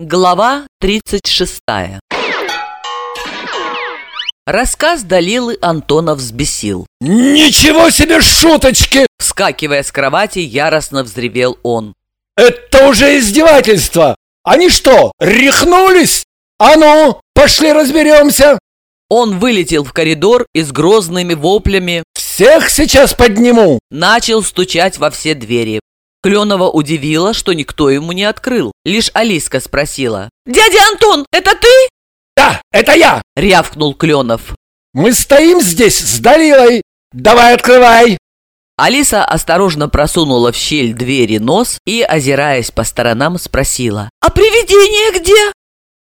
Глава 36 Рассказ Далилы Антона взбесил. Ничего себе шуточки! Вскакивая с кровати, яростно взревел он. Это уже издевательство! Они что, рехнулись? А ну, пошли разберемся! Он вылетел в коридор и с грозными воплями Всех сейчас подниму! начал стучать во все двери. Кленова удивила, что никто ему не открыл. Лишь Алиска спросила. «Дядя Антон, это ты?» Да, это я! – рявкнул Кленов. Мы стоим здесь с Далилой! Давай открывай! Алиса осторожно просунула в щель двери нос и, озираясь по сторонам, спросила. «А привидение где?»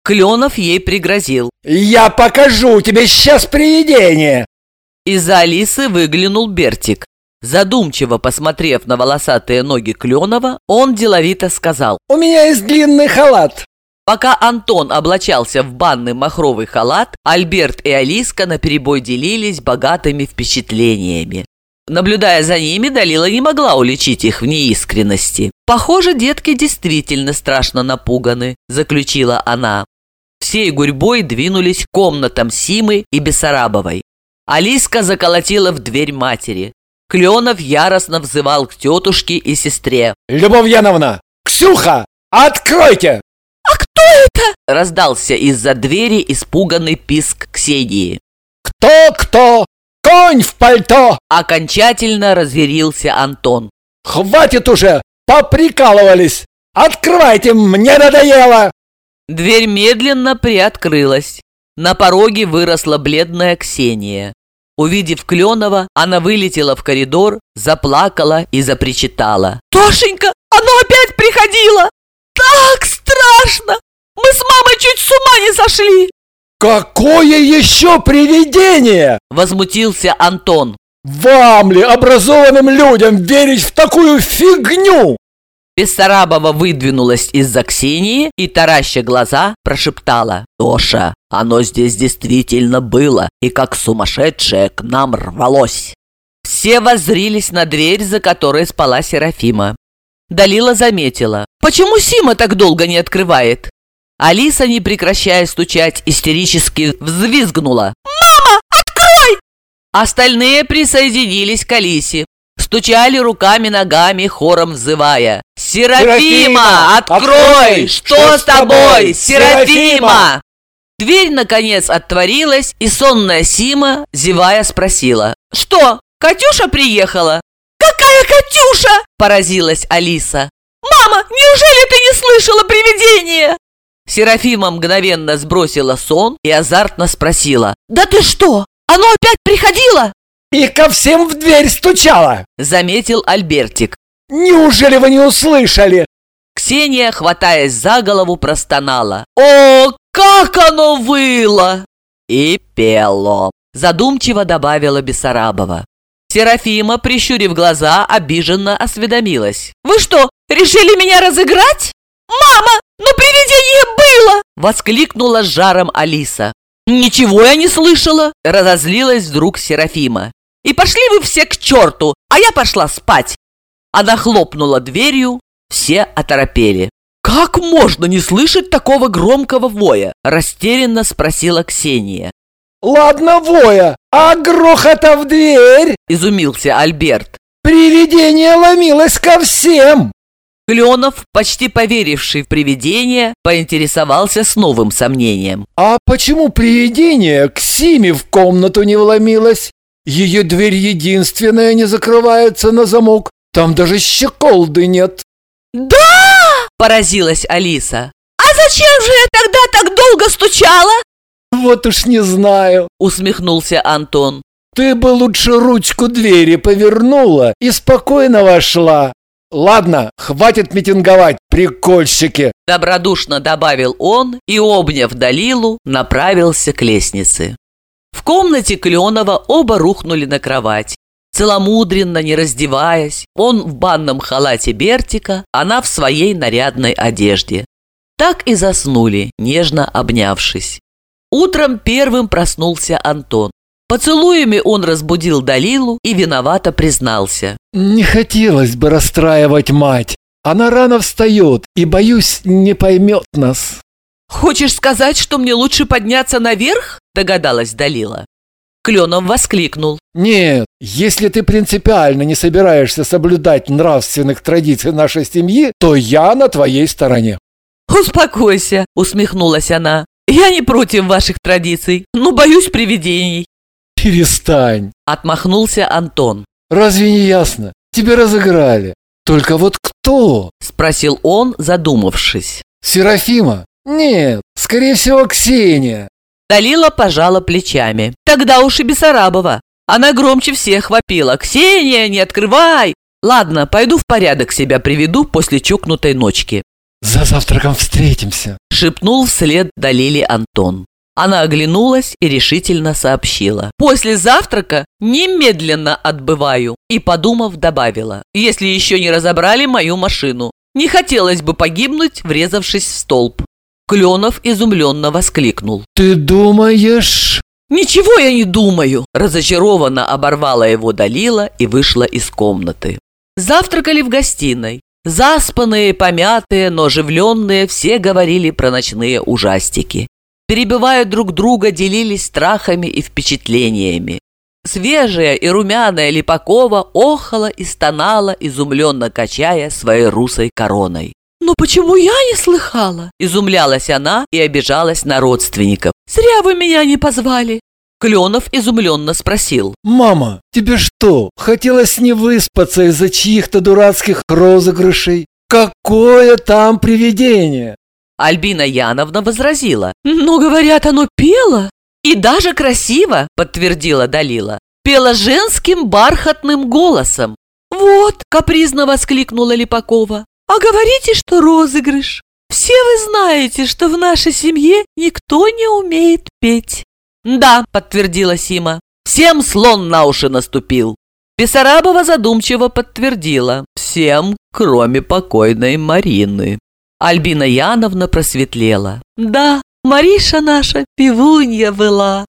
Кленов ей пригрозил. Я покажу тебе сейчас привидение! Из-за Алисы выглянул Бертик. Задумчиво посмотрев на волосатые ноги Кленова, он деловито сказал. У меня есть длинный халат. Пока Антон облачался в банный махровый халат, Альберт и Алиска наперебой делились богатыми впечатлениями. Наблюдая за ними, Далила не могла уличить их в неискренности. «Похоже, детки действительно страшно напуганы», – заключила она. Всей гурьбой двинулись к комнатам Симы и Бессарабовой. Алиска заколотила в дверь матери. Кленов яростно взывал к тетушке и сестре. Любовь Яновна! Ксюха! Откройте! Раздался из-за двери испуганный писк Ксении. Кто-кто? Конь в пальто! Окончательно разъярился Антон. Хватит уже! Поприкалывались! Открывайте, мне надоело! Дверь медленно приоткрылась. На пороге выросла бледная Ксения. Увидев Кленова, она вылетела в коридор, заплакала и запричитала. «Тошенька, оно опять приходило! Так страшно! Мы с мамой чуть с ума не сошли!» Какое еще привидение? Возмутился Антон. Вам ли, образованным людям, верить в такую фигню? Бессарабова выдвинулась из-за Ксении и, тараща глаза, прошептала. «Тоша, оно здесь действительно было, и как сумасшедшее к нам рвалось!» Все воззрились на дверь, за которой спала Серафима. Далила заметила. «Почему Сима так долго не открывает?» Алиса, не прекращая стучать, истерически взвизгнула. «Мама, открой!» Остальные присоединились к Алисе. Стучали руками-ногами, хором взывая. «Серафима, открой! Что с тобой, Серафима?» Серафима!» Дверь, наконец, отворилась, и сонная Сима, зевая, спросила. «Что, Катюша приехала?» «Какая Катюша?» – поразилась Алиса. «Мама, неужели ты не слышала привидения?» Серафима мгновенно сбросила сон и азартно спросила. «Да ты что, оно опять приходило?» И ко всем в дверь стучала. Заметил Альбертик. Неужели вы не услышали? Ксения, хватаясь за голову, простонала. «О, как оно выло!» И пело. Задумчиво добавила Бессарабова. Серафима, прищурив глаза, обиженно осведомилась. «Вы что, решили меня разыграть?» «Мама, но привидение было!» Воскликнула с жаром Алиса. «Ничего я не слышала!» Разозлилась вдруг Серафима. «И пошли вы все к черту, а я пошла спать!» Она хлопнула дверью, все оторопели. «Как можно не слышать такого громкого воя?» Растерянно спросила Ксения. Ладно, воя, а грохота в дверь? Изумился Альберт. Привидение ломилось ко всем. Кленов, почти поверивший в привидение, поинтересовался с новым сомнением. А почему привидение к Симе в комнату не вломилось? Ее дверь единственная не закрывается на замок. Там даже щеколды нет. «Да!» – поразилась Алиса. «А зачем же я тогда так долго стучала?» Вот уж не знаю. Усмехнулся Антон. Ты бы лучше ручку двери повернула и спокойно вошла. Ладно, хватит митинговать, прикольщики. Добродушно добавил он и, обняв Далилу, направился к лестнице. В комнате Кленова оба рухнули на кровать. Целомудренно, не раздеваясь, он в банном халате Бертика, она в своей нарядной одежде. Так и заснули, нежно обнявшись. Утром первым проснулся Антон. Поцелуями он разбудил Далилу и виновато признался. Не хотелось бы расстраивать мать. Она рано встает и, боюсь, не поймет нас. Хочешь сказать, что мне лучше подняться наверх? Догадалась Далила. Кленов воскликнул. Нет, если ты принципиально не собираешься соблюдать нравственных традиций нашей семьи, то я на твоей стороне. Успокойся, усмехнулась она. Я не против ваших традиций, но боюсь привидений. Перестань, отмахнулся Антон. Разве не ясно? Тебя разыграли. Только вот кто? Спросил он, задумавшись. Серафима? Нет, скорее всего, Ксения. Далила пожала плечами. Тогда уж и Бессарабова. Она громче всех вопила. «Ксения, не открывай!» «Ладно, пойду в порядок себя приведу после чокнутой ночки». «За завтраком встретимся», — шепнул вслед Далиле Антон. Она оглянулась и решительно сообщила. «После завтрака немедленно отбываю». И, подумав, добавила. «Если еще не разобрали мою машину. Не хотелось бы погибнуть, врезавшись в столб». Кленов изумленно воскликнул. «Ты думаешь...» «Ничего я не думаю!» Разочарованно оборвала его Далила и вышла из комнаты. Завтракали в гостиной. Заспанные, помятые, но оживленные, все говорили про ночные ужастики. Перебивая друг друга, делились страхами и впечатлениями. Свежая и румяная Липакова охала и стонала, изумленно качая своей русой короной. «Но почему я не слыхала?» Изумлялась она и обижалась на родственников. «Зря вы меня не позвали!» Кленов изумленно спросил. «Мама, тебе что, хотелось не выспаться из-за чьих-то дурацких розыгрышей? Какое там привидение?» Альбина Яновна возразила. «Ну, говорят, оно пело. И даже красиво», подтвердила Далила. «Пела женским бархатным голосом». «Вот!» – капризно воскликнула Липакова. А говорите, что розыгрыш. Все вы знаете, что в нашей семье никто не умеет петь. Да, подтвердила Сима. Всем слон на уши наступил. Бессарабова задумчиво подтвердила. Всем, кроме покойной Марины. Альбина Яновна просветлела. Да, Мариша наша пивунья была.